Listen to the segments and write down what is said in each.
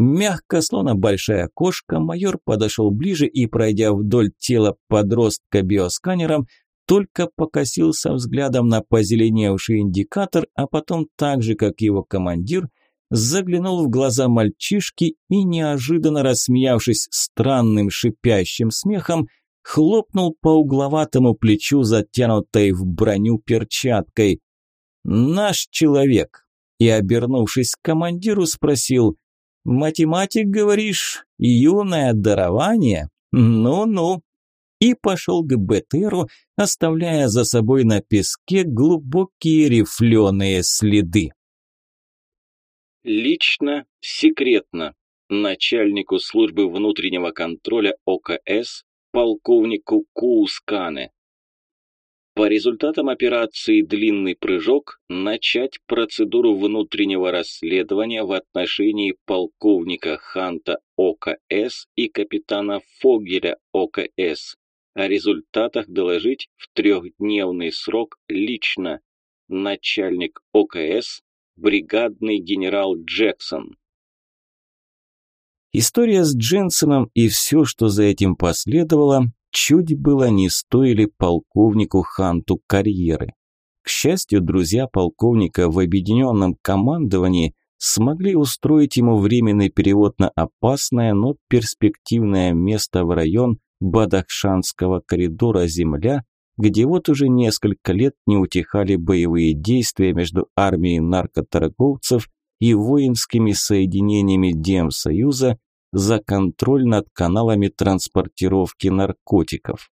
Мягко, словно большая кошка, майор подошел ближе и, пройдя вдоль тела подростка биосканером, только покосился взглядом на позеленевший индикатор, а потом так же, как его командир, заглянул в глаза мальчишки и, неожиданно рассмеявшись странным шипящим смехом, хлопнул по угловатому плечу, затянутой в броню перчаткой. «Наш человек!» И, обернувшись к командиру, спросил «Математик, говоришь, юное дарование? Ну-ну!» И пошел к БТРу, оставляя за собой на песке глубокие рифленые следы. Лично, секретно, начальнику службы внутреннего контроля ОКС, полковнику Кускане. По результатам операции «Длинный прыжок» начать процедуру внутреннего расследования в отношении полковника Ханта ОКС и капитана Фогеля ОКС. О результатах доложить в трехдневный срок лично. Начальник ОКС бригадный генерал Джексон. История с Дженсоном и все, что за этим последовало, чуть было не стоили полковнику Ханту карьеры. К счастью, друзья полковника в объединенном командовании смогли устроить ему временный перевод на опасное, но перспективное место в район Бадахшанского коридора «Земля», где вот уже несколько лет не утихали боевые действия между армией наркоторговцев и воинскими соединениями Демсоюза за контроль над каналами транспортировки наркотиков.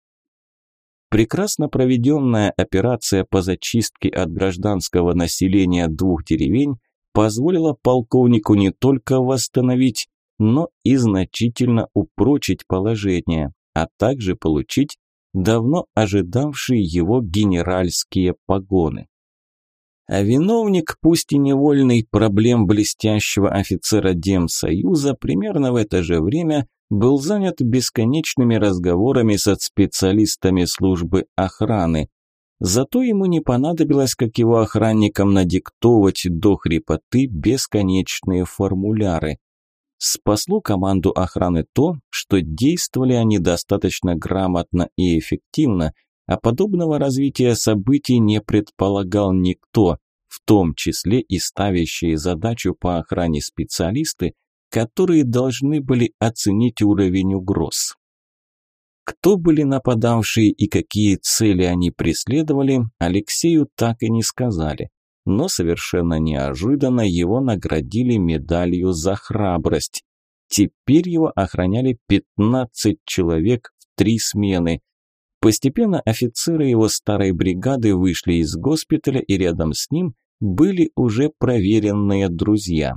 Прекрасно проведенная операция по зачистке от гражданского населения двух деревень позволила полковнику не только восстановить, но и значительно упрочить положение, а также получить давно ожидавшие его генеральские погоны. А виновник, пусть и невольный, проблем блестящего офицера Демсоюза примерно в это же время был занят бесконечными разговорами со специалистами службы охраны. Зато ему не понадобилось, как его охранникам, надиктовывать до хрипоты бесконечные формуляры. Спасло команду охраны то, что действовали они достаточно грамотно и эффективно, а подобного развития событий не предполагал никто, в том числе и ставящие задачу по охране специалисты, которые должны были оценить уровень угроз. Кто были нападавшие и какие цели они преследовали, Алексею так и не сказали но совершенно неожиданно его наградили медалью за храбрость. Теперь его охраняли 15 человек в три смены. Постепенно офицеры его старой бригады вышли из госпиталя и рядом с ним были уже проверенные друзья.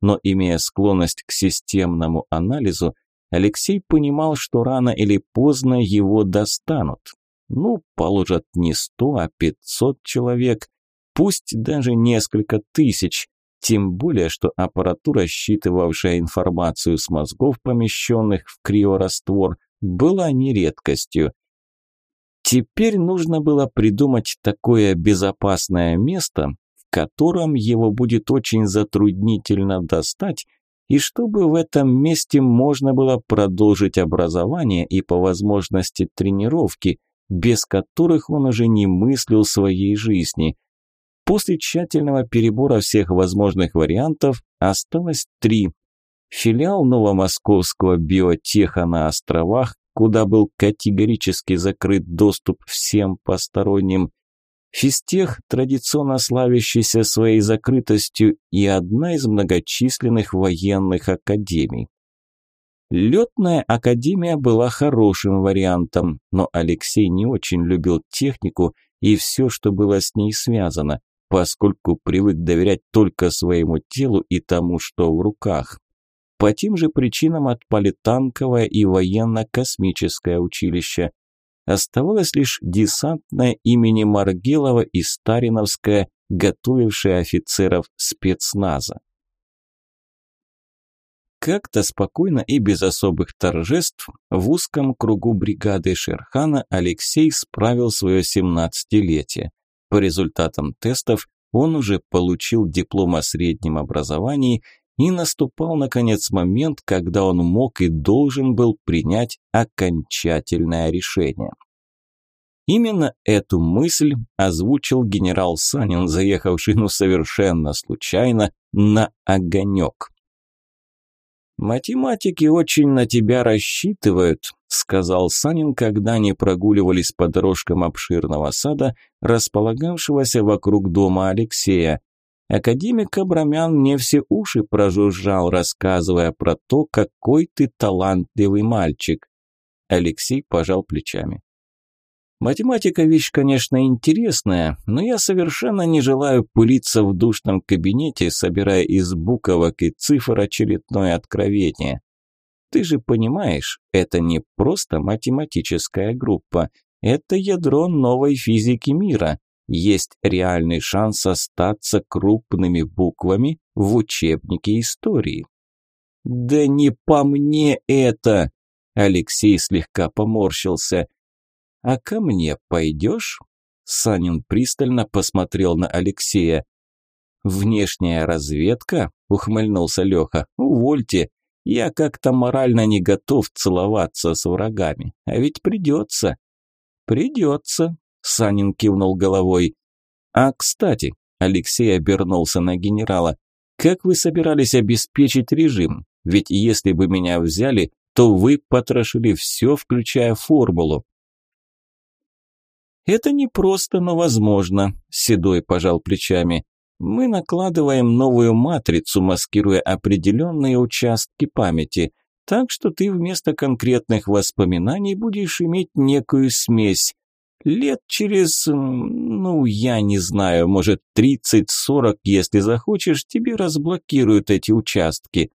Но имея склонность к системному анализу, Алексей понимал, что рано или поздно его достанут. Ну, положат не сто, а пятьсот человек, пусть даже несколько тысяч, тем более, что аппаратура, считывавшая информацию с мозгов, помещенных в криораствор, была не редкостью. Теперь нужно было придумать такое безопасное место, в котором его будет очень затруднительно достать, и чтобы в этом месте можно было продолжить образование и по возможности тренировки, без которых он уже не мыслил своей жизни. После тщательного перебора всех возможных вариантов осталось три. Филиал новомосковского биотеха на островах, куда был категорически закрыт доступ всем посторонним, физтех, традиционно славящийся своей закрытостью, и одна из многочисленных военных академий. Летная академия была хорошим вариантом, но Алексей не очень любил технику и все, что было с ней связано поскольку привык доверять только своему телу и тому, что в руках. По тем же причинам отпали танковое и военно-космическое училище. Оставалось лишь десантное имени Маргелова и Стариновское, готовившее офицеров спецназа. Как-то спокойно и без особых торжеств в узком кругу бригады Шерхана Алексей справил свое семнадцатилетие. По результатам тестов он уже получил диплом о среднем образовании и наступал, наконец, момент, когда он мог и должен был принять окончательное решение. Именно эту мысль озвучил генерал Санин, заехавший, ну, совершенно случайно, на огонек. «Математики очень на тебя рассчитывают», – сказал Санин, когда они прогуливались по дорожкам обширного сада, располагавшегося вокруг дома Алексея. Академик Абрамян мне все уши прожужжал, рассказывая про то, какой ты талантливый мальчик. Алексей пожал плечами. Математика вещь, конечно, интересная, но я совершенно не желаю пылиться в душном кабинете, собирая из буквок и цифр очередное откровение. Ты же понимаешь, это не просто математическая группа, это ядро новой физики мира. Есть реальный шанс остаться крупными буквами в учебнике истории. Да не по мне это, Алексей слегка поморщился. «А ко мне пойдешь?» Санин пристально посмотрел на Алексея. «Внешняя разведка?» – ухмыльнулся Леха. «Увольте, я как-то морально не готов целоваться с врагами, а ведь придется». «Придется», – Санин кивнул головой. «А, кстати», – Алексей обернулся на генерала, «как вы собирались обеспечить режим? Ведь если бы меня взяли, то вы потрошили все, включая формулу. «Это непросто, но возможно», – Седой пожал плечами. «Мы накладываем новую матрицу, маскируя определенные участки памяти, так что ты вместо конкретных воспоминаний будешь иметь некую смесь. Лет через, ну, я не знаю, может, 30-40, если захочешь, тебе разблокируют эти участки.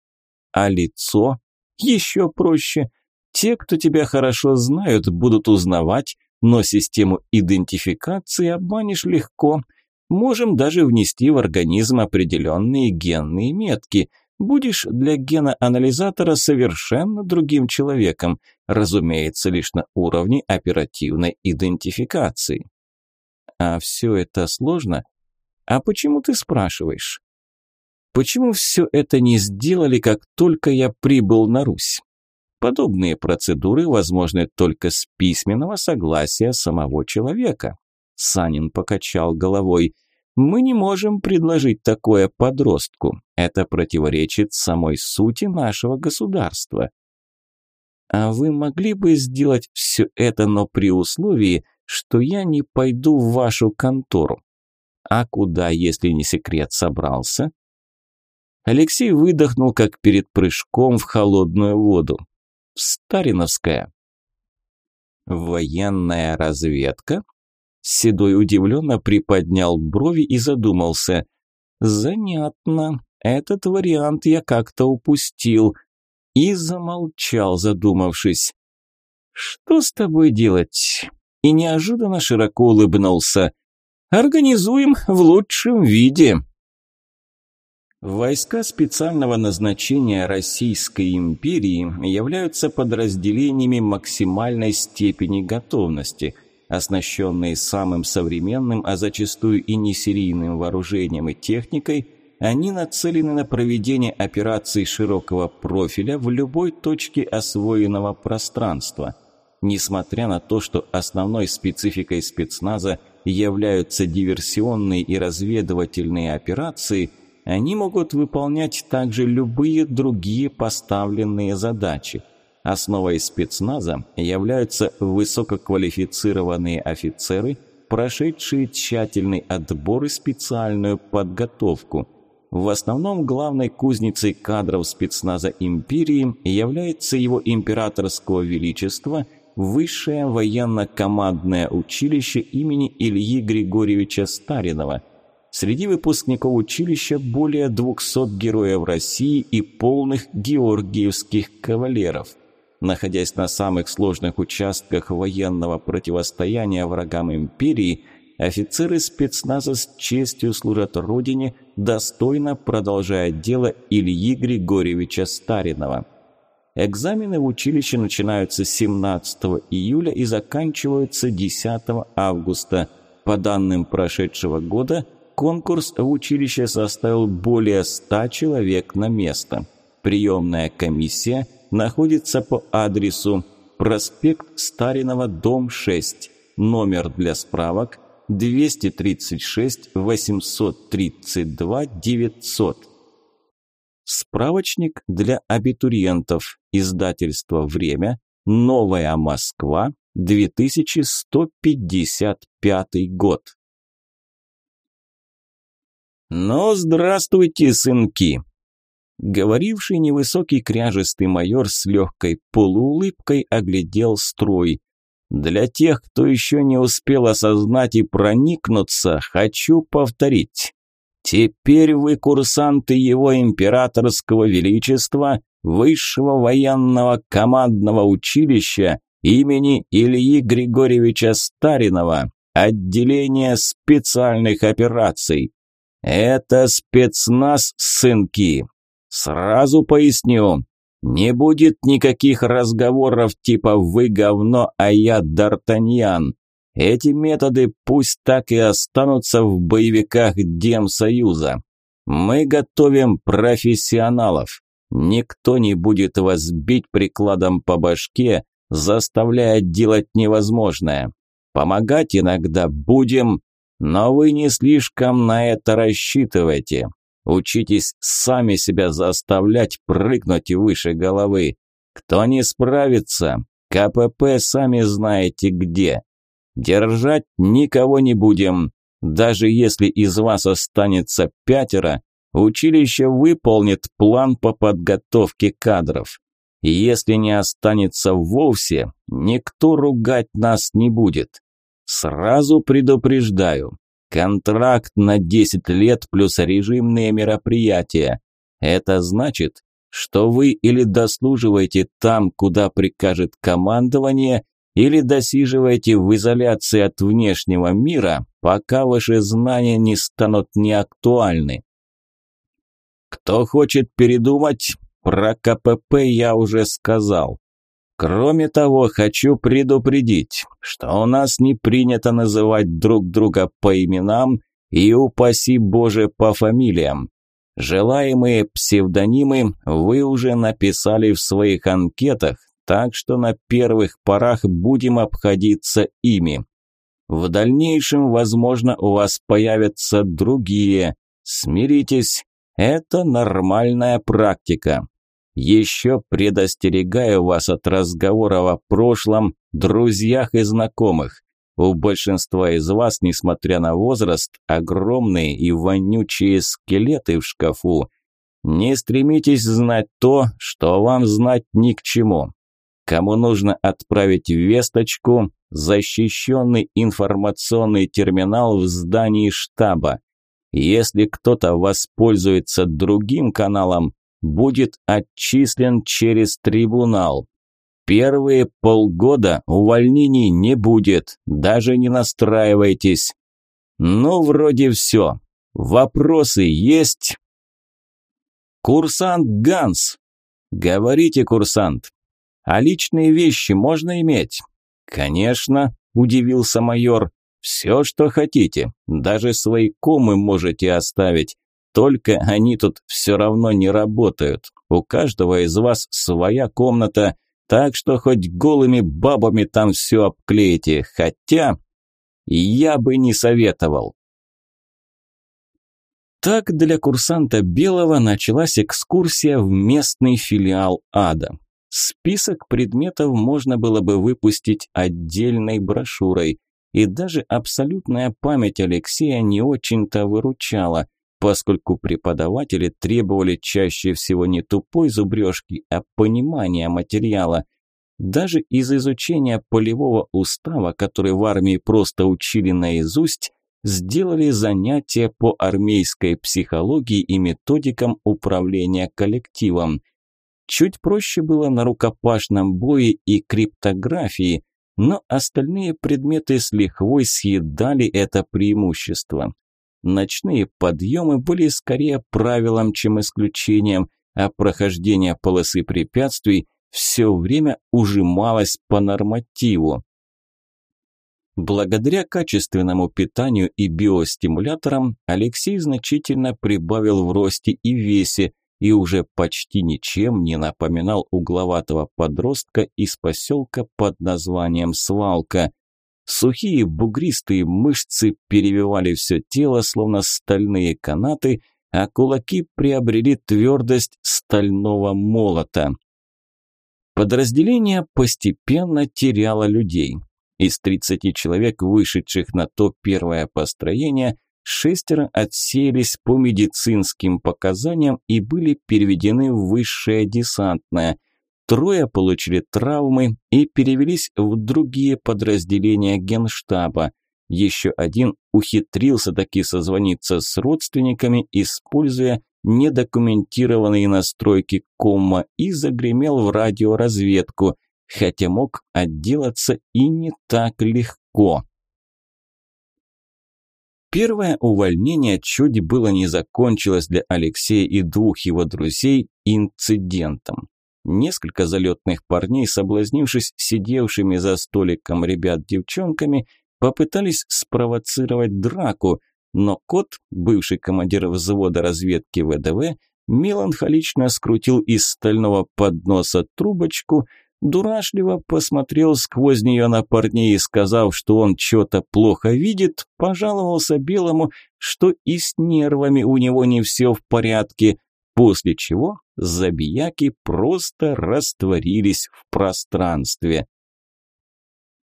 А лицо? Еще проще. Те, кто тебя хорошо знают, будут узнавать, но систему идентификации обманешь легко. Можем даже внести в организм определенные генные метки. Будешь для геноанализатора совершенно другим человеком, разумеется, лишь на уровне оперативной идентификации. А все это сложно? А почему ты спрашиваешь? Почему все это не сделали, как только я прибыл на Русь? Подобные процедуры возможны только с письменного согласия самого человека. Санин покачал головой. Мы не можем предложить такое подростку. Это противоречит самой сути нашего государства. А вы могли бы сделать все это, но при условии, что я не пойду в вашу контору. А куда, если не секрет, собрался? Алексей выдохнул, как перед прыжком в холодную воду. Стариновская. Военная разведка? Седой удивленно приподнял брови и задумался. Занятно. Этот вариант я как-то упустил. И замолчал, задумавшись. Что с тобой делать? И неожиданно широко улыбнулся. Организуем в лучшем виде. Войска специального назначения Российской империи являются подразделениями максимальной степени готовности, оснащенные самым современным, а зачастую и несерийным вооружением и техникой, они нацелены на проведение операций широкого профиля в любой точке освоенного пространства. Несмотря на то, что основной спецификой спецназа являются диверсионные и разведывательные операции – они могут выполнять также любые другие поставленные задачи. Основой спецназа являются высококвалифицированные офицеры, прошедшие тщательный отбор и специальную подготовку. В основном главной кузницей кадров спецназа империи является его императорского величества Высшее военно-командное училище имени Ильи Григорьевича Старинова – Среди выпускников училища более 200 героев России и полных георгиевских кавалеров. Находясь на самых сложных участках военного противостояния врагам империи, офицеры спецназа с честью служат Родине, достойно продолжая дело Ильи Григорьевича Старинова. Экзамены в училище начинаются 17 июля и заканчиваются 10 августа. По данным прошедшего года – конкурс в училище составил более 100 человек на место. Приемная комиссия находится по адресу проспект Старинова, дом 6, номер для справок 236 832 900. Справочник для абитуриентов. Издательство «Время», Новая Москва, 2155 год. «Ну, здравствуйте, сынки!» Говоривший невысокий кряжестый майор с легкой полуулыбкой оглядел строй. «Для тех, кто еще не успел осознать и проникнуться, хочу повторить. Теперь вы курсанты его императорского величества, высшего военного командного училища имени Ильи Григорьевича Старинова, отделение специальных операций. Это спецназ, сынки. Сразу поясню, не будет никаких разговоров типа «вы говно, а я Д'Артаньян». Эти методы пусть так и останутся в боевиках Демсоюза. Мы готовим профессионалов. Никто не будет вас бить прикладом по башке, заставляя делать невозможное. Помогать иногда будем, но вы не слишком на это рассчитывайте. Учитесь сами себя заставлять прыгнуть выше головы. Кто не справится, КПП сами знаете где. Держать никого не будем. Даже если из вас останется пятеро, училище выполнит план по подготовке кадров. Если не останется вовсе, никто ругать нас не будет. Сразу предупреждаю. Контракт на 10 лет плюс режимные мероприятия. Это значит, что вы или дослуживаете там, куда прикажет командование, или досиживаете в изоляции от внешнего мира, пока ваши знания не станут неактуальны. Кто хочет передумать, про КПП я уже сказал. Кроме того, хочу предупредить, что у нас не принято называть друг друга по именам и, упаси Боже, по фамилиям. Желаемые псевдонимы вы уже написали в своих анкетах, так что на первых порах будем обходиться ими. В дальнейшем, возможно, у вас появятся другие. Смиритесь, это нормальная практика. Еще предостерегаю вас от разговоров о прошлом, друзьях и знакомых. У большинства из вас, несмотря на возраст, огромные и вонючие скелеты в шкафу. Не стремитесь знать то, что вам знать ни к чему. Кому нужно отправить весточку, защищенный информационный терминал в здании штаба. Если кто-то воспользуется другим каналом, будет отчислен через трибунал. Первые полгода увольнений не будет, даже не настраивайтесь. Ну, вроде все. Вопросы есть? Курсант Ганс. Говорите, курсант. А личные вещи можно иметь? Конечно, удивился майор. Все, что хотите. Даже свои комы можете оставить. Только они тут все равно не работают. У каждого из вас своя комната, так что хоть голыми бабами там все обклеите. Хотя я бы не советовал. Так для курсанта Белого началась экскурсия в местный филиал ада. Список предметов можно было бы выпустить отдельной брошюрой, и даже абсолютная память Алексея не очень-то выручала поскольку преподаватели требовали чаще всего не тупой зубрежки, а понимания материала. Даже из изучения полевого устава, который в армии просто учили наизусть, сделали занятия по армейской психологии и методикам управления коллективом. Чуть проще было на рукопашном бое и криптографии, но остальные предметы с лихвой съедали это преимущество. Ночные подъемы были скорее правилом, чем исключением, а прохождение полосы препятствий все время ужималось по нормативу. Благодаря качественному питанию и биостимуляторам Алексей значительно прибавил в росте и весе и уже почти ничем не напоминал угловатого подростка из поселка под названием Свалка. Сухие бугристые мышцы перевивали все тело, словно стальные канаты, а кулаки приобрели твердость стального молота. Подразделение постепенно теряло людей. Из 30 человек, вышедших на то первое построение, шестеро отсеялись по медицинским показаниям и были переведены в высшее десантное. Трое получили травмы и перевелись в другие подразделения генштаба. Еще один ухитрился таки созвониться с родственниками, используя недокументированные настройки кома и загремел в радиоразведку, хотя мог отделаться и не так легко. Первое увольнение чуть было не закончилось для Алексея и двух его друзей инцидентом. Несколько залетных парней, соблазнившись сидевшими за столиком ребят-девчонками, попытались спровоцировать драку, но кот, бывший командир взвода разведки ВДВ, меланхолично скрутил из стального подноса трубочку – дурашливо посмотрел сквозь нее на парней и, сказав, что он что-то плохо видит, пожаловался Белому, что и с нервами у него не все в порядке, после чего забияки просто растворились в пространстве.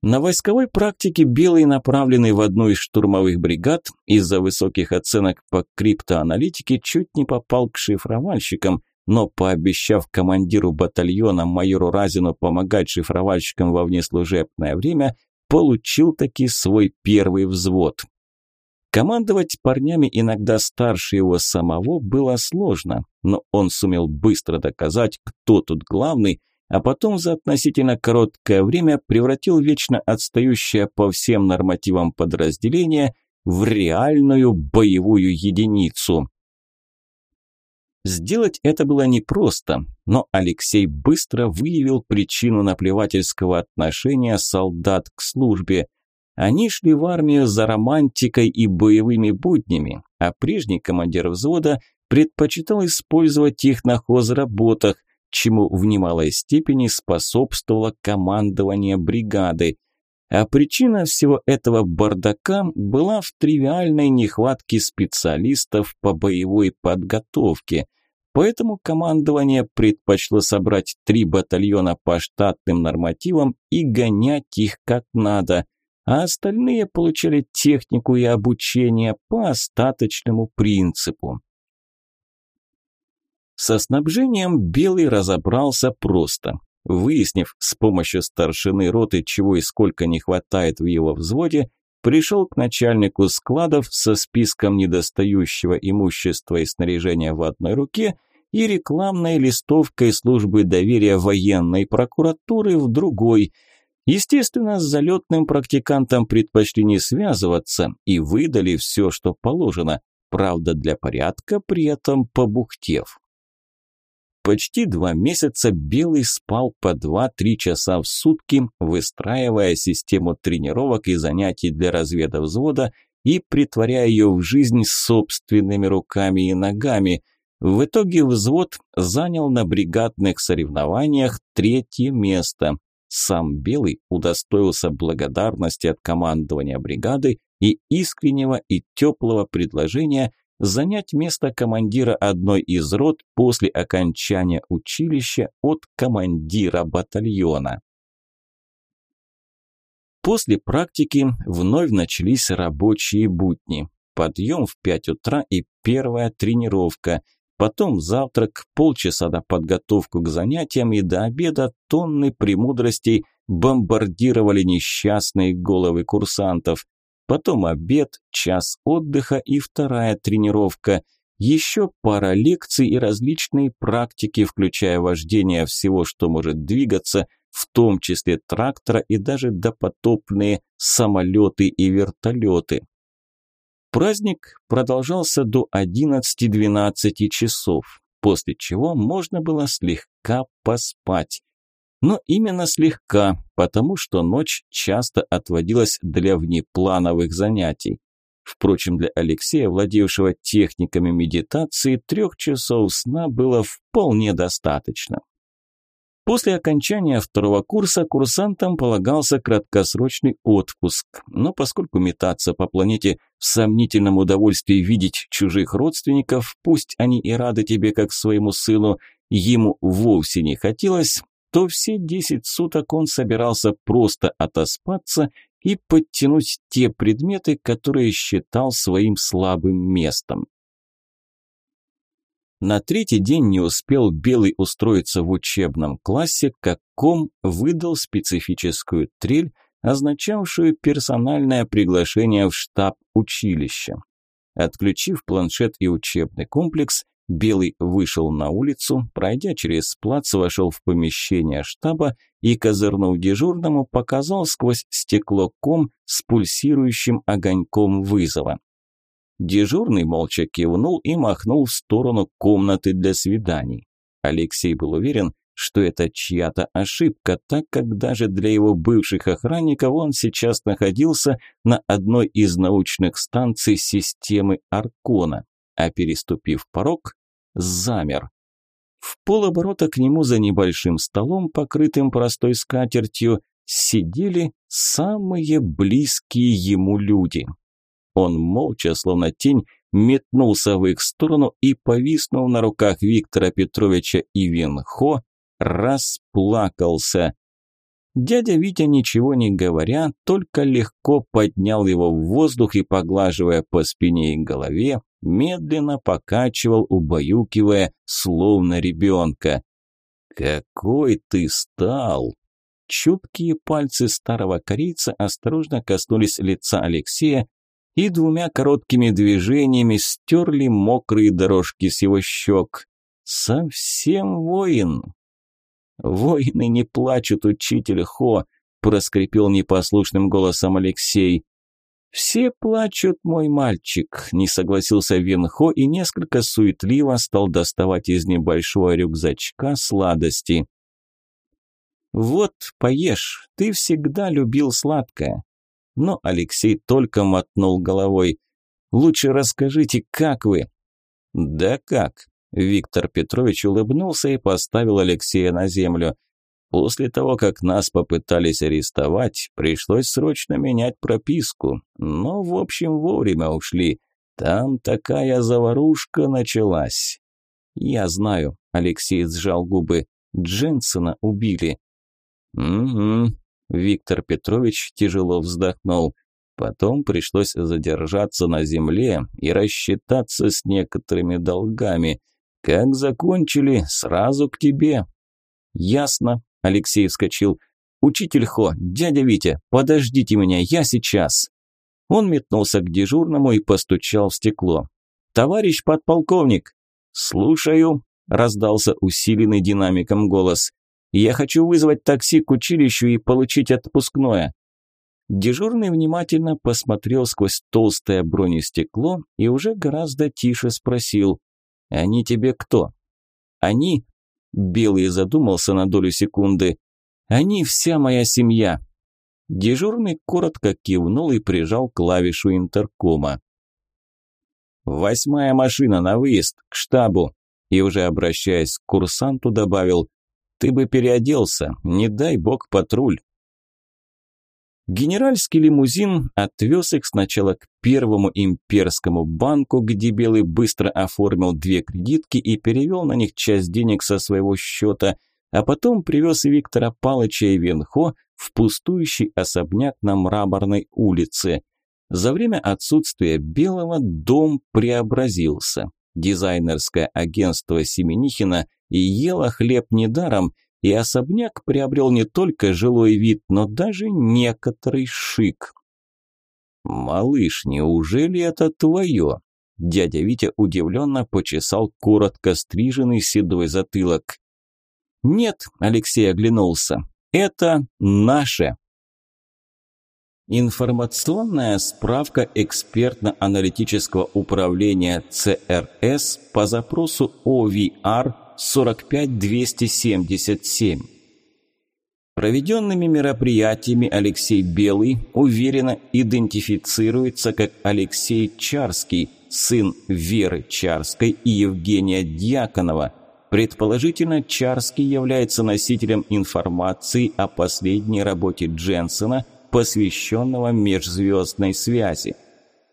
На войсковой практике Белый, направленный в одну из штурмовых бригад, из-за высоких оценок по криптоаналитике чуть не попал к шифровальщикам, но пообещав командиру батальона майору Разину помогать шифровальщикам во внеслужебное время, получил таки свой первый взвод. Командовать парнями иногда старше его самого было сложно, но он сумел быстро доказать, кто тут главный, а потом за относительно короткое время превратил вечно отстающее по всем нормативам подразделение в реальную боевую единицу. Сделать это было непросто, но Алексей быстро выявил причину наплевательского отношения солдат к службе. Они шли в армию за романтикой и боевыми буднями, а прежний командир взвода предпочитал использовать их на хозработах, чему в немалой степени способствовало командование бригады. А причина всего этого бардака была в тривиальной нехватке специалистов по боевой подготовке. Поэтому командование предпочло собрать три батальона по штатным нормативам и гонять их как надо, а остальные получали технику и обучение по остаточному принципу. Со снабжением Белый разобрался просто. Выяснив с помощью старшины роты, чего и сколько не хватает в его взводе, пришел к начальнику складов со списком недостающего имущества и снаряжения в одной руке и рекламной листовкой службы доверия военной прокуратуры в другой. Естественно, с залетным практикантом предпочли не связываться и выдали все, что положено, правда для порядка при этом побухтев. Почти два месяца Белый спал по 2-3 часа в сутки, выстраивая систему тренировок и занятий для разведовзвода и притворяя ее в жизнь собственными руками и ногами. В итоге взвод занял на бригадных соревнованиях третье место. Сам Белый удостоился благодарности от командования бригады и искреннего и теплого предложения занять место командира одной из рот после окончания училища от командира батальона. После практики вновь начались рабочие будни. Подъем в 5 утра и первая тренировка. Потом завтрак, полчаса на подготовку к занятиям и до обеда тонны премудростей бомбардировали несчастные головы курсантов потом обед, час отдыха и вторая тренировка, еще пара лекций и различные практики, включая вождение всего, что может двигаться, в том числе трактора и даже допотопные самолеты и вертолеты. Праздник продолжался до 11-12 часов, после чего можно было слегка поспать. Но именно слегка, потому что ночь часто отводилась для внеплановых занятий. Впрочем, для Алексея, владевшего техниками медитации, трех часов сна было вполне достаточно. После окончания второго курса курсантам полагался краткосрочный отпуск, но поскольку метаться по планете в сомнительном удовольствии видеть чужих родственников, пусть они и рады тебе как своему сыну, ему вовсе не хотелось, то все десять суток он собирался просто отоспаться и подтянуть те предметы, которые считал своим слабым местом. На третий день не успел Белый устроиться в учебном классе, как ком выдал специфическую трель, означавшую персональное приглашение в штаб училища. Отключив планшет и учебный комплекс, Белый вышел на улицу, пройдя через плац, вошел в помещение штаба и, козырнув дежурному, показал сквозь стекло ком с пульсирующим огоньком вызова. Дежурный молча кивнул и махнул в сторону комнаты для свиданий. Алексей был уверен, что это чья-то ошибка, так как даже для его бывших охранников он сейчас находился на одной из научных станций системы Аркона, а переступив порог, замер. В полоборота к нему за небольшим столом, покрытым простой скатертью, сидели самые близкие ему люди. Он молча, словно тень, метнулся в их сторону и, повиснув на руках Виктора Петровича и Винхо, расплакался. Дядя Витя, ничего не говоря, только легко поднял его в воздух и, поглаживая по спине и голове, медленно покачивал, убаюкивая, словно ребенка. «Какой ты стал!» Чуткие пальцы старого корейца осторожно коснулись лица Алексея и двумя короткими движениями стерли мокрые дорожки с его щек. «Совсем воин!» «Воины не плачут, учитель Хо!» – проскрипел непослушным голосом Алексей. «Все плачут, мой мальчик», – не согласился Венхо и несколько суетливо стал доставать из небольшого рюкзачка сладости. «Вот, поешь, ты всегда любил сладкое». Но Алексей только мотнул головой. «Лучше расскажите, как вы?» «Да как?» Виктор Петрович улыбнулся и поставил Алексея на землю – После того, как нас попытались арестовать, пришлось срочно менять прописку. Но, в общем, вовремя ушли. Там такая заварушка началась. Я знаю, Алексей сжал губы. Дженсона убили. Угу. Виктор Петрович тяжело вздохнул. Потом пришлось задержаться на земле и рассчитаться с некоторыми долгами. Как закончили, сразу к тебе. Ясно, Алексей вскочил. «Учитель Хо, дядя Витя, подождите меня, я сейчас!» Он метнулся к дежурному и постучал в стекло. «Товарищ подполковник!» «Слушаю!» – раздался усиленный динамиком голос. «Я хочу вызвать такси к училищу и получить отпускное». Дежурный внимательно посмотрел сквозь толстое бронестекло и уже гораздо тише спросил. «Они тебе кто?» «Они Белый задумался на долю секунды. «Они вся моя семья». Дежурный коротко кивнул и прижал клавишу интеркома. «Восьмая машина на выезд, к штабу!» И уже обращаясь к курсанту добавил «Ты бы переоделся, не дай бог патруль». Генеральский лимузин отвез их сначала к первому имперскому банку, где Белый быстро оформил две кредитки и перевел на них часть денег со своего счета, а потом привез Виктора Палыча и Венхо в пустующий особняк на Мраморной улице. За время отсутствия Белого дом преобразился. Дизайнерское агентство Семенихина и ело хлеб недаром – и особняк приобрел не только жилой вид, но даже некоторый шик. «Малыш, неужели это твое?» Дядя Витя удивленно почесал коротко стриженный седой затылок. «Нет», – Алексей оглянулся, – «это наше». Информационная справка экспертно-аналитического управления ЦРС по запросу OVR 45277. Проведенными мероприятиями Алексей Белый уверенно идентифицируется как Алексей Чарский, сын Веры Чарской и Евгения Дьяконова. Предположительно, Чарский является носителем информации о последней работе Дженсена, посвященного межзвездной связи.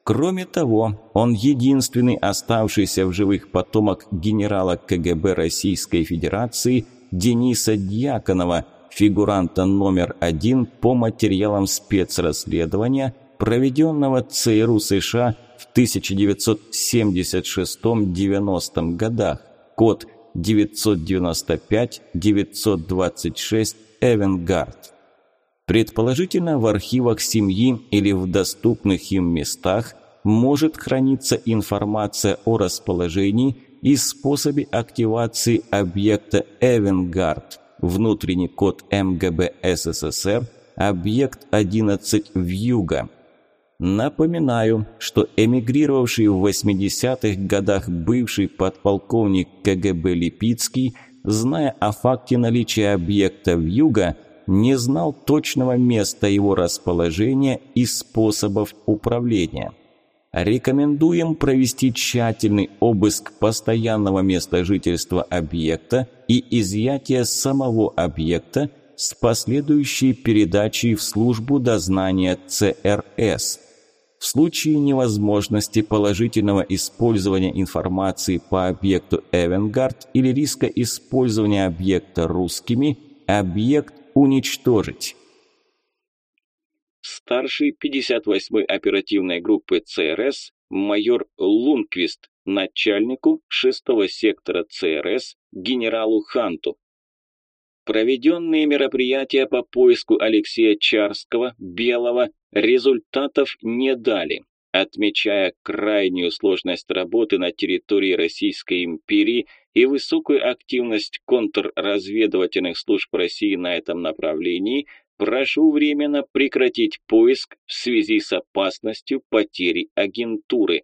Кроме того, он единственный оставшийся в живых потомок генерала КГБ Российской Федерации Дениса Дьяконова – фигуранта номер один по материалам спецрасследования, проведенного ЦРУ США в 1976-90 годах, код 995-926 Эвенгард. Предположительно, в архивах семьи или в доступных им местах может храниться информация о расположении и способе активации объекта Эвенгард – внутренний код МГБ СССР, объект 11 Вьюга. Напоминаю, что эмигрировавший в 80-х годах бывший подполковник КГБ Липицкий, зная о факте наличия объекта Вьюга, не знал точного места его расположения и способов управления. Рекомендуем провести тщательный обыск постоянного места жительства объекта и изъятие самого объекта с последующей передачей в службу дознания ЦРС. В случае невозможности положительного использования информации по объекту Эвенгард или риска использования объекта русскими, объект уничтожить старший 58-й оперативной группы ЦРС майор Лунквист начальнику 6-го сектора ЦРС генералу Ханту. Проведенные мероприятия по поиску Алексея Чарского, Белого, результатов не дали, отмечая крайнюю сложность работы на территории Российской империи и высокую активность контрразведывательных служб России на этом направлении, Прошу временно прекратить поиск в связи с опасностью потери агентуры.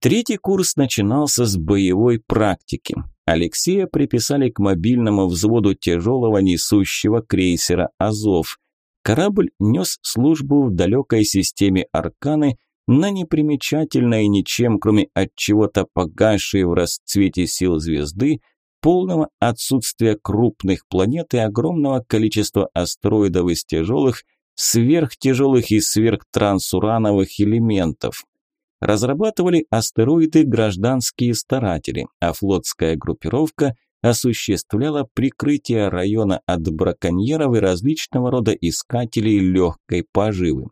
Третий курс начинался с боевой практики. Алексея приписали к мобильному взводу тяжелого несущего крейсера «Азов». Корабль нес службу в далекой системе Арканы на непримечательной ничем, кроме от чего-то погасшей в расцвете сил звезды, полного отсутствия крупных планет и огромного количества астероидов из тяжелых, сверхтяжелых и сверхтрансурановых элементов. Разрабатывали астероиды гражданские старатели, а флотская группировка осуществляла прикрытие района от браконьеров и различного рода искателей легкой поживы.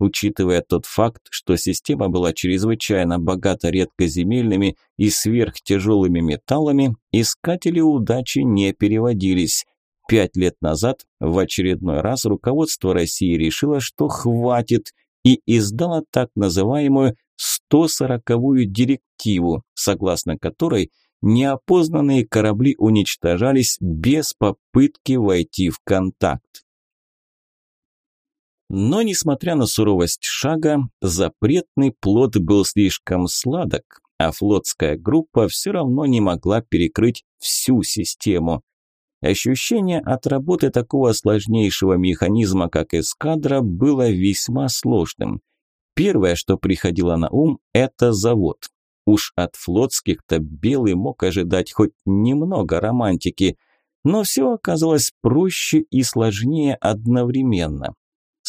Учитывая тот факт, что система была чрезвычайно богата редкоземельными и сверхтяжелыми металлами, искатели удачи не переводились. Пять лет назад в очередной раз руководство России решило, что хватит, и издало так называемую 140-ю директиву, согласно которой неопознанные корабли уничтожались без попытки войти в контакт. Но, несмотря на суровость шага, запретный плод был слишком сладок, а флотская группа все равно не могла перекрыть всю систему. Ощущение от работы такого сложнейшего механизма, как эскадра, было весьма сложным. Первое, что приходило на ум, это завод. Уж от флотских-то Белый мог ожидать хоть немного романтики, но все оказалось проще и сложнее одновременно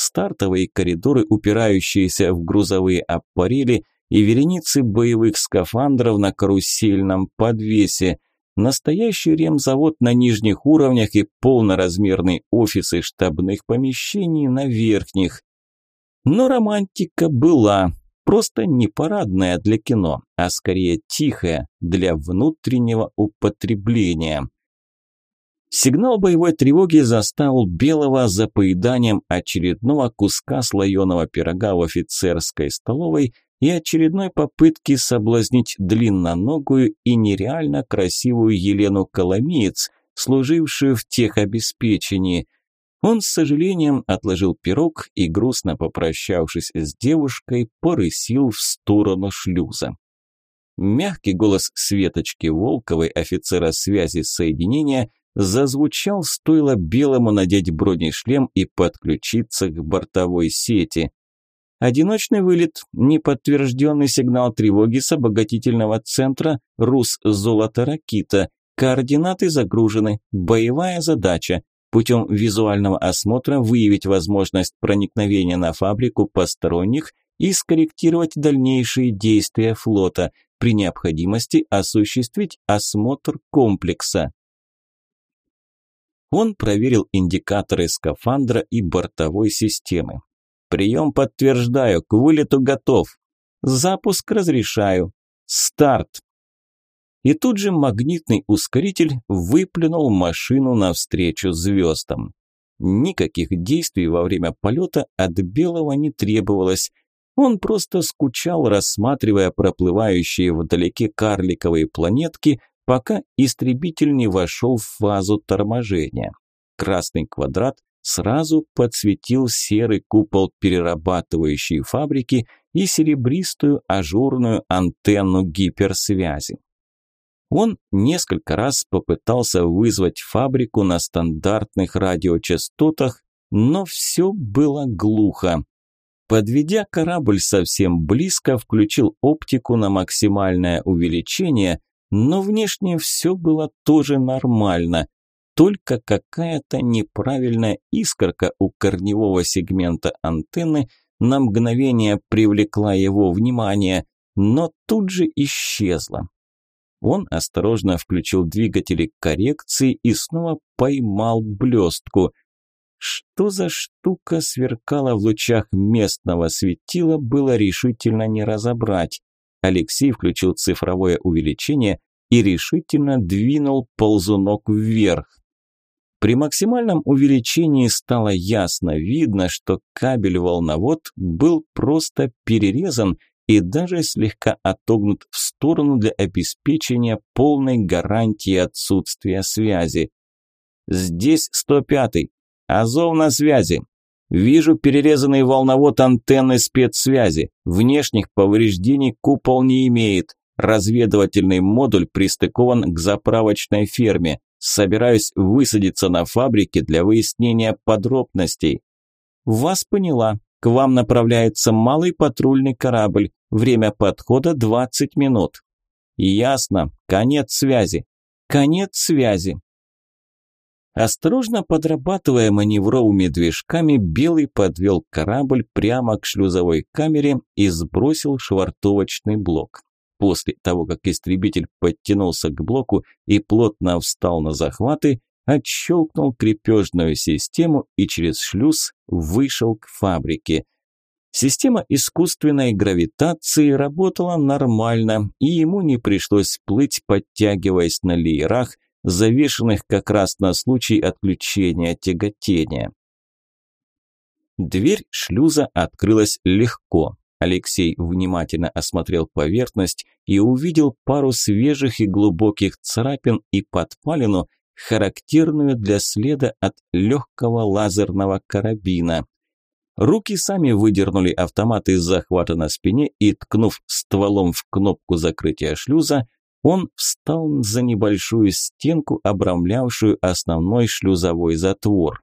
стартовые коридоры, упирающиеся в грузовые аппарели и вереницы боевых скафандров на карусельном подвесе, настоящий ремзавод на нижних уровнях и полноразмерные офисы штабных помещений на верхних. Но романтика была, просто не парадная для кино, а скорее тихая для внутреннего употребления. Сигнал боевой тревоги заставил Белого за поеданием очередного куска слоеного пирога в офицерской столовой и очередной попытки соблазнить длинноногую и нереально красивую Елену Коломиец, служившую в техобеспечении. Он с сожалением отложил пирог и, грустно попрощавшись с девушкой, порысил в сторону шлюза. Мягкий голос Светочки Волковой, офицера связи соединения, зазвучал, стоило белому надеть бронешлем и подключиться к бортовой сети. Одиночный вылет, неподтвержденный сигнал тревоги с обогатительного центра «Рус Золото Ракита». Координаты загружены. Боевая задача. Путем визуального осмотра выявить возможность проникновения на фабрику посторонних и скорректировать дальнейшие действия флота. При необходимости осуществить осмотр комплекса. Он проверил индикаторы скафандра и бортовой системы. Прием подтверждаю, к вылету готов. Запуск разрешаю. Старт. И тут же магнитный ускоритель выплюнул машину навстречу звездам. Никаких действий во время полета от Белого не требовалось. Он просто скучал, рассматривая проплывающие вдалеке карликовые планетки, пока истребитель не вошел в фазу торможения. Красный квадрат сразу подсветил серый купол перерабатывающей фабрики и серебристую ажурную антенну гиперсвязи. Он несколько раз попытался вызвать фабрику на стандартных радиочастотах, но все было глухо. Подведя корабль совсем близко, включил оптику на максимальное увеличение, но внешне все было тоже нормально только какая-то неправильная искорка у корневого сегмента антенны на мгновение привлекла его внимание, но тут же исчезла. Он осторожно включил двигатели коррекции и снова поймал блестку. Что за штука сверкала в лучах местного светила, было решительно не разобрать. Алексей включил цифровое увеличение и решительно двинул ползунок вверх. При максимальном увеличении стало ясно видно, что кабель-волновод был просто перерезан и даже слегка отогнут в сторону для обеспечения полной гарантии отсутствия связи. «Здесь 105-й. Азов на связи. Вижу перерезанный волновод антенны спецсвязи. Внешних повреждений купол не имеет. Разведывательный модуль пристыкован к заправочной ферме. Собираюсь высадиться на фабрике для выяснения подробностей. Вас поняла. К вам направляется малый патрульный корабль. Время подхода 20 минут. Ясно. Конец связи. Конец связи. Осторожно подрабатывая маневровыми движками, Белый подвел корабль прямо к шлюзовой камере и сбросил швартовочный блок. После того, как истребитель подтянулся к блоку и плотно встал на захваты, отщелкнул крепежную систему и через шлюз вышел к фабрике. Система искусственной гравитации работала нормально, и ему не пришлось плыть, подтягиваясь на леерах, завешенных как раз на случай отключения тяготения. Дверь шлюза открылась легко. Алексей внимательно осмотрел поверхность и увидел пару свежих и глубоких царапин и подпалину, характерную для следа от легкого лазерного карабина. Руки сами выдернули автомат из захвата на спине и, ткнув стволом в кнопку закрытия шлюза, он встал за небольшую стенку, обрамлявшую основной шлюзовой затвор.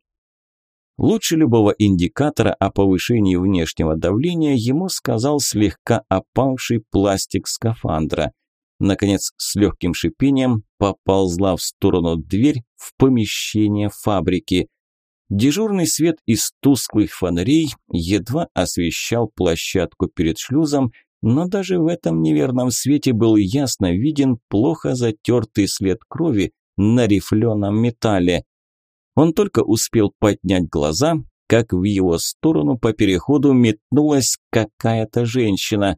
Лучше любого индикатора о повышении внешнего давления ему сказал слегка опавший пластик скафандра. Наконец, с легким шипением поползла в сторону дверь в помещение фабрики. Дежурный свет из тусклых фонарей едва освещал площадку перед шлюзом, но даже в этом неверном свете был ясно виден плохо затертый след крови на рифленом металле. Он только успел поднять глаза, как в его сторону по переходу метнулась какая-то женщина.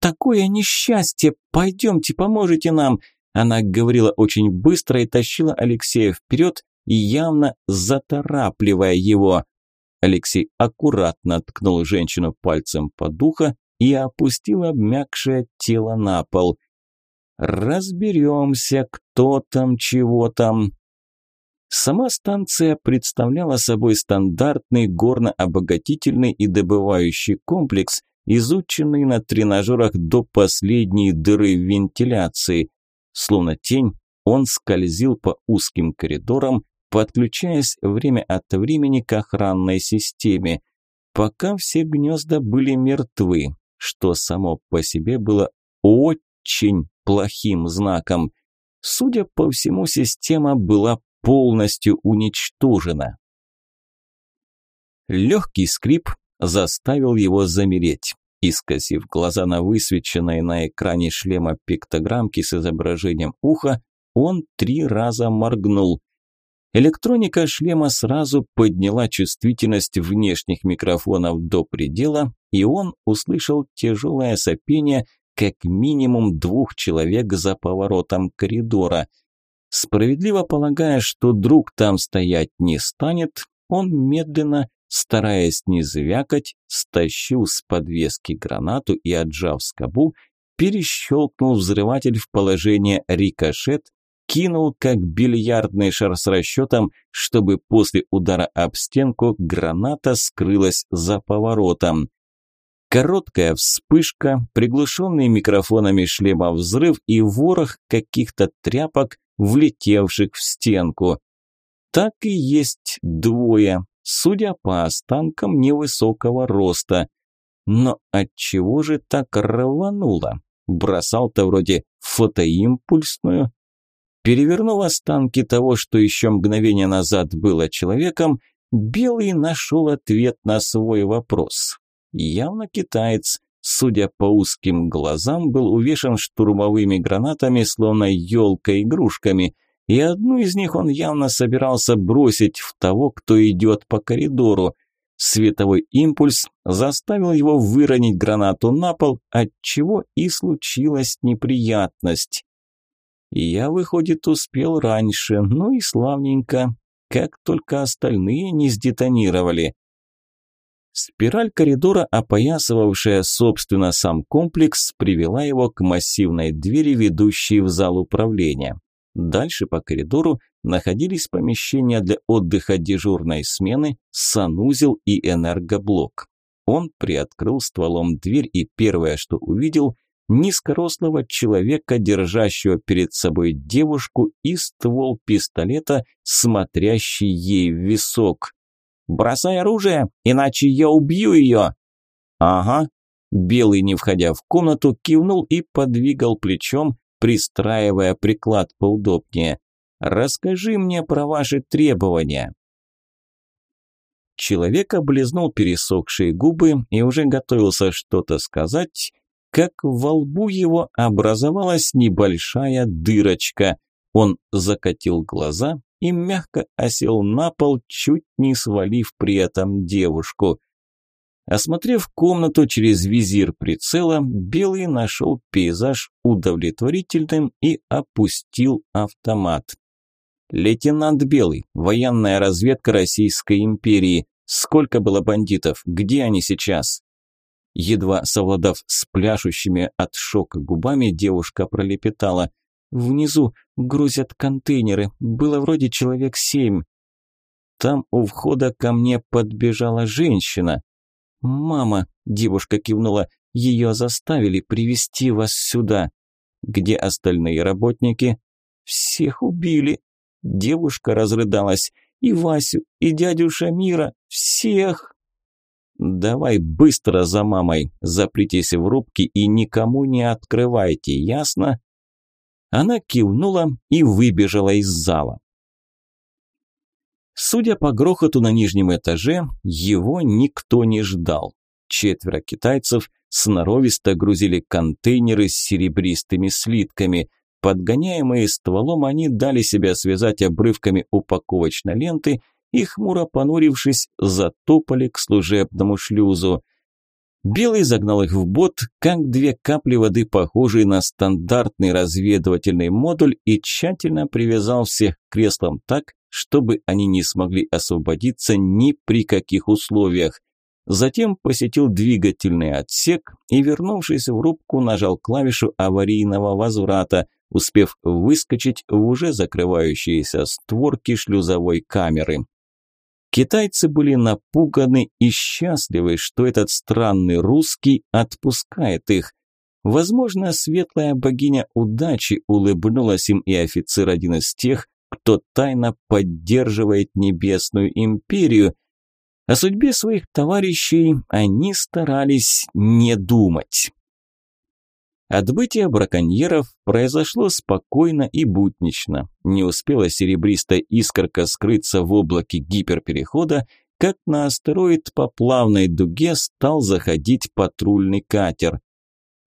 «Такое несчастье! Пойдемте, поможете нам!» Она говорила очень быстро и тащила Алексея вперед, явно заторапливая его. Алексей аккуратно ткнул женщину пальцем под ухо и опустил обмякшее тело на пол. «Разберемся, кто там, чего там», Сама станция представляла собой стандартный горно-обогатительный и добывающий комплекс, изученный на тренажерах до последней дыры вентиляции. Словно тень, он скользил по узким коридорам, подключаясь время от времени к охранной системе, пока все гнезда были мертвы, что само по себе было очень плохим знаком. Судя по всему, система была полностью уничтожена. Легкий скрип заставил его замереть. И скосив глаза на высвеченной на экране шлема пиктограммки с изображением уха, он три раза моргнул. Электроника шлема сразу подняла чувствительность внешних микрофонов до предела, и он услышал тяжелое сопение как минимум двух человек за поворотом коридора. Справедливо полагая, что друг там стоять не станет, он медленно, стараясь не звякать, стащил с подвески гранату и, отжав скобу, перещелкнул взрыватель в положение рикошет, кинул как бильярдный шар с расчетом, чтобы после удара об стенку граната скрылась за поворотом. Короткая вспышка, приглушенный микрофонами шлема взрыв и ворох каких-то тряпок, влетевших в стенку. Так и есть двое, судя по останкам невысокого роста. Но отчего же так рвануло? Бросал-то вроде фотоимпульсную, Перевернув останки того, что еще мгновение назад было человеком, Белый нашел ответ на свой вопрос. Явно китаец, судя по узким глазам, был увешан штурмовыми гранатами, словно елка-игрушками, и одну из них он явно собирался бросить в того, кто идет по коридору. Световой импульс заставил его выронить гранату на пол, отчего и случилась неприятность. Я, выходит, успел раньше, ну и славненько, как только остальные не сдетонировали. Спираль коридора, опоясывавшая, собственно, сам комплекс, привела его к массивной двери, ведущей в зал управления. Дальше по коридору находились помещения для отдыха дежурной смены, санузел и энергоблок. Он приоткрыл стволом дверь и первое, что увидел, низкорослого человека, держащего перед собой девушку и ствол пистолета, смотрящий ей в висок. «Бросай оружие, иначе я убью ее!» «Ага». Белый, не входя в комнату, кивнул и подвигал плечом, пристраивая приклад поудобнее. «Расскажи мне про ваши требования». Человек облизнул пересохшие губы и уже готовился что-то сказать, как во лбу его образовалась небольшая дырочка. Он закатил глаза и мягко осел на пол, чуть не свалив при этом девушку. Осмотрев комнату через визир прицела, Белый нашел пейзаж удовлетворительным и опустил автомат. «Лейтенант Белый, военная разведка Российской империи. Сколько было бандитов? Где они сейчас?» Едва совладав с пляшущими от шока губами, девушка пролепетала. «Внизу грузят контейнеры. Было вроде человек семь». Там у входа ко мне подбежала женщина. «Мама», – девушка кивнула, – «ее заставили привести вас сюда». «Где остальные работники?» «Всех убили». Девушка разрыдалась. «И Васю, и дядю Шамира, всех!» «Давай быстро за мамой, запритесь в рубке и никому не открывайте, ясно?» Она кивнула и выбежала из зала. Судя по грохоту на нижнем этаже, его никто не ждал. Четверо китайцев сноровисто грузили контейнеры с серебристыми слитками. Подгоняемые стволом, они дали себя связать обрывками упаковочной ленты и, хмуро понурившись, затопали к служебному шлюзу. Белый загнал их в бот, как две капли воды, похожие на стандартный разведывательный модуль, и тщательно привязал всех к креслам так, чтобы они не смогли освободиться ни при каких условиях. Затем посетил двигательный отсек и, вернувшись в рубку, нажал клавишу аварийного возврата, успев выскочить в уже закрывающиеся створки шлюзовой камеры. Китайцы были напуганы и счастливы, что этот странный русский отпускает их. Возможно, светлая богиня удачи улыбнулась им, и офицер один из тех, кто тайно поддерживает Небесную Империю. О судьбе своих товарищей они старались не думать. Отбытие браконьеров произошло спокойно и буднично. Не успела серебристая искорка скрыться в облаке гиперперехода, как на астероид по плавной дуге стал заходить патрульный катер.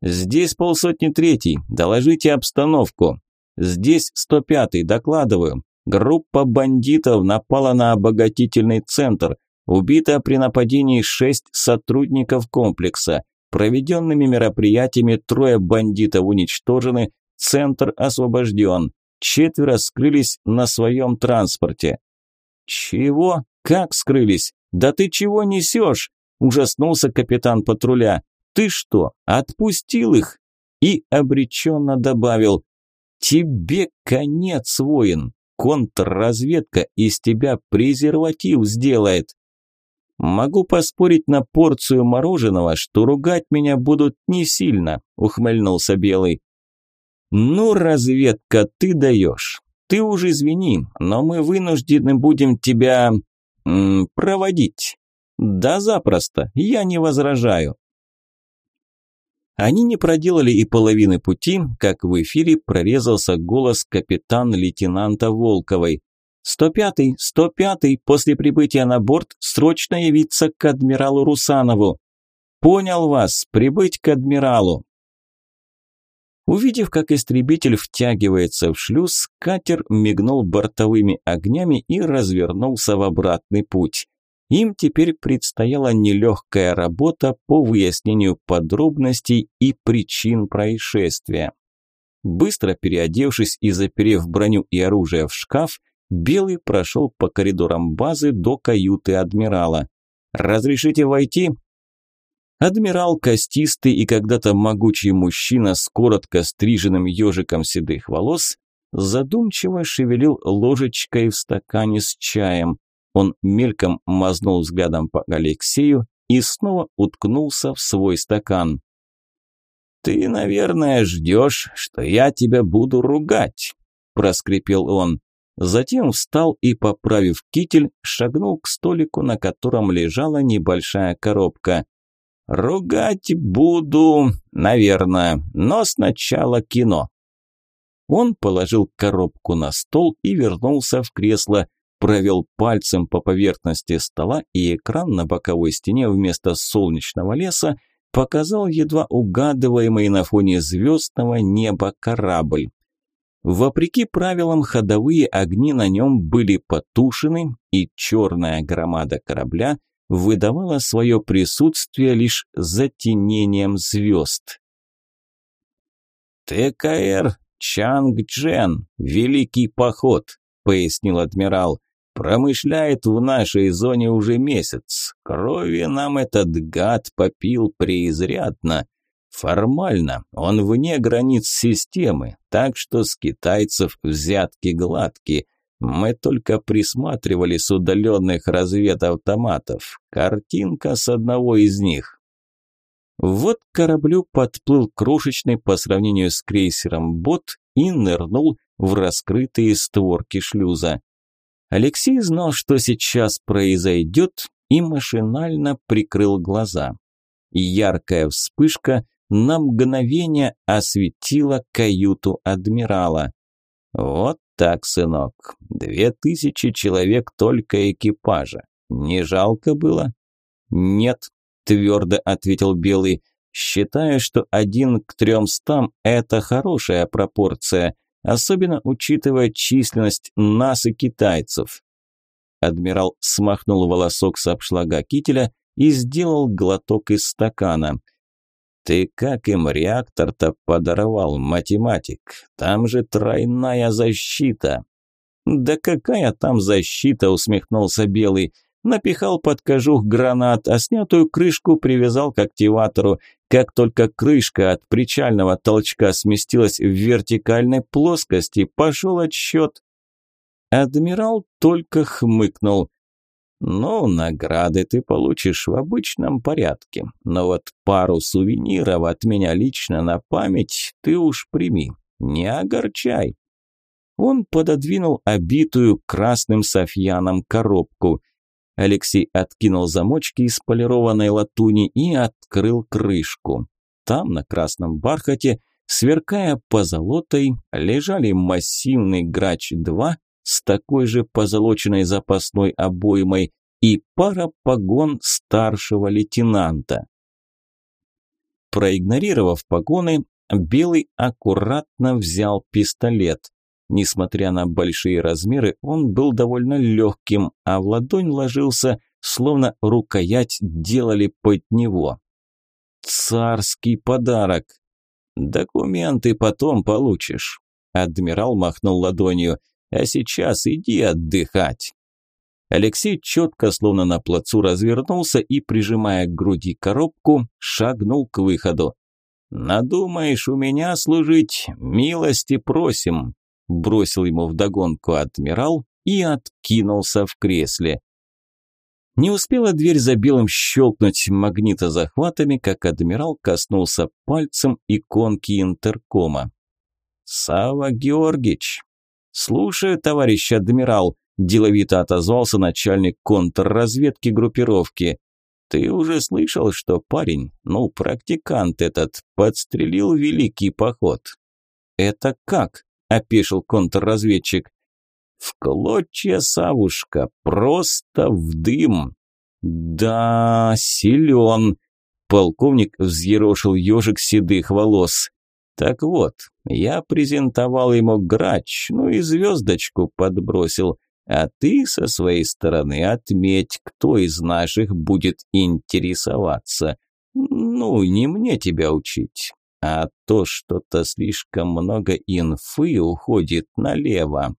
«Здесь полсотни третий, доложите обстановку. Здесь 105-й, докладываю. Группа бандитов напала на обогатительный центр. Убито при нападении шесть сотрудников комплекса. Проведенными мероприятиями трое бандитов уничтожены, центр освобожден. Четверо скрылись на своем транспорте. «Чего? Как скрылись? Да ты чего несешь?» – ужаснулся капитан патруля. «Ты что, отпустил их?» И обреченно добавил. «Тебе конец, воин. Контрразведка из тебя презерватив сделает». «Могу поспорить на порцию мороженого, что ругать меня будут не сильно», – ухмыльнулся Белый. «Ну, разведка, ты даешь. Ты уж извини, но мы вынуждены будем тебя... М, проводить». «Да запросто, я не возражаю». Они не проделали и половины пути, как в эфире прорезался голос капитан-лейтенанта Волковой. «Сто пятый, сто пятый, после прибытия на борт срочно явиться к адмиралу Русанову». «Понял вас, прибыть к адмиралу». Увидев, как истребитель втягивается в шлюз, катер мигнул бортовыми огнями и развернулся в обратный путь. Им теперь предстояла нелегкая работа по выяснению подробностей и причин происшествия. Быстро переодевшись и заперев броню и оружие в шкаф, Белый прошел по коридорам базы до каюты адмирала. «Разрешите войти?» Адмирал, костистый и когда-то могучий мужчина с коротко стриженным ежиком седых волос, задумчиво шевелил ложечкой в стакане с чаем. Он мельком мазнул взглядом по Алексею и снова уткнулся в свой стакан. «Ты, наверное, ждешь, что я тебя буду ругать», – проскрипел он. Затем встал и, поправив китель, шагнул к столику, на котором лежала небольшая коробка. «Ругать буду, наверное, но сначала кино». Он положил коробку на стол и вернулся в кресло, провел пальцем по поверхности стола, и экран на боковой стене вместо солнечного леса показал едва угадываемый на фоне звездного неба корабль. Вопреки правилам, ходовые огни на нем были потушены, и черная громада корабля выдавала свое присутствие лишь затенением звезд. «ТКР Чанг-Джен, Великий поход», – пояснил адмирал. «Промышляет в нашей зоне уже месяц. Крови нам этот гад попил преизрядно. Формально он вне границ системы, так что с китайцев взятки гладкие. Мы только присматривали с удаленных разведавтоматов. Картинка с одного из них. Вот кораблю подплыл крошечный по сравнению с крейсером бот и нырнул в раскрытые створки шлюза. Алексей знал, что сейчас произойдет, и машинально прикрыл глаза. Яркая вспышка – на мгновение осветила каюту адмирала. «Вот так, сынок, две тысячи человек только экипажа. Не жалко было?» «Нет», – твердо ответил Белый. «Считаю, что один к трёмстам – это хорошая пропорция, особенно учитывая численность нас и китайцев». Адмирал смахнул волосок с обшлага кителя и сделал глоток из стакана – ты как им реактор-то подорвал, математик? Там же тройная защита. Да какая там защита, усмехнулся Белый. Напихал под кожух гранат, а снятую крышку привязал к активатору. Как только крышка от причального толчка сместилась в вертикальной плоскости, пошел отсчет. Адмирал только хмыкнул. Ну, награды ты получишь в обычном порядке, но вот пару сувениров от меня лично на память ты уж прими, не огорчай. Он пододвинул обитую красным софьяном коробку. Алексей откинул замочки из полированной латуни и открыл крышку. Там, на красном бархате, сверкая позолотой, лежали массивный грач-2 с такой же позолоченной запасной обоймой и пара погон старшего лейтенанта. Проигнорировав погоны, Белый аккуратно взял пистолет. Несмотря на большие размеры, он был довольно легким, а в ладонь ложился, словно рукоять делали под него. Царский подарок. Документы потом получишь. Адмирал махнул ладонью. А сейчас иди отдыхать. Алексей четко, словно на плацу, развернулся и, прижимая к груди коробку, шагнул к выходу. «Надумаешь у меня служить, милости просим», – бросил ему вдогонку адмирал и откинулся в кресле. Не успела дверь за белым щелкнуть магнитозахватами, как адмирал коснулся пальцем иконки интеркома. «Сава Георгич!» «Слушаю, товарищ адмирал», – деловито отозвался начальник контрразведки группировки. «Ты уже слышал, что парень, ну, практикант этот, подстрелил великий поход?» «Это как?» – опешил контрразведчик. «В клочья, Савушка, просто в дым!» «Да, силен!» – полковник взъерошил ежик седых волос. Так вот, я презентовал ему грач, ну и звездочку подбросил, а ты со своей стороны отметь, кто из наших будет интересоваться. Ну, не мне тебя учить, а то что-то слишком много инфы уходит налево.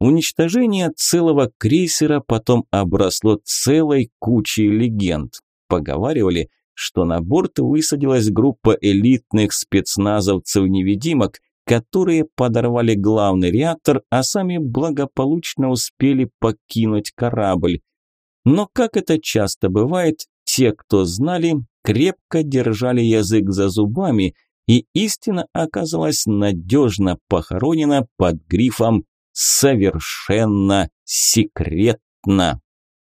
Уничтожение целого крейсера потом обросло целой кучей легенд. Поговаривали, что на борт высадилась группа элитных спецназовцев-невидимок, которые подорвали главный реактор, а сами благополучно успели покинуть корабль. Но, как это часто бывает, те, кто знали, крепко держали язык за зубами, и истина оказалась надежно похоронена под грифом «совершенно секретно».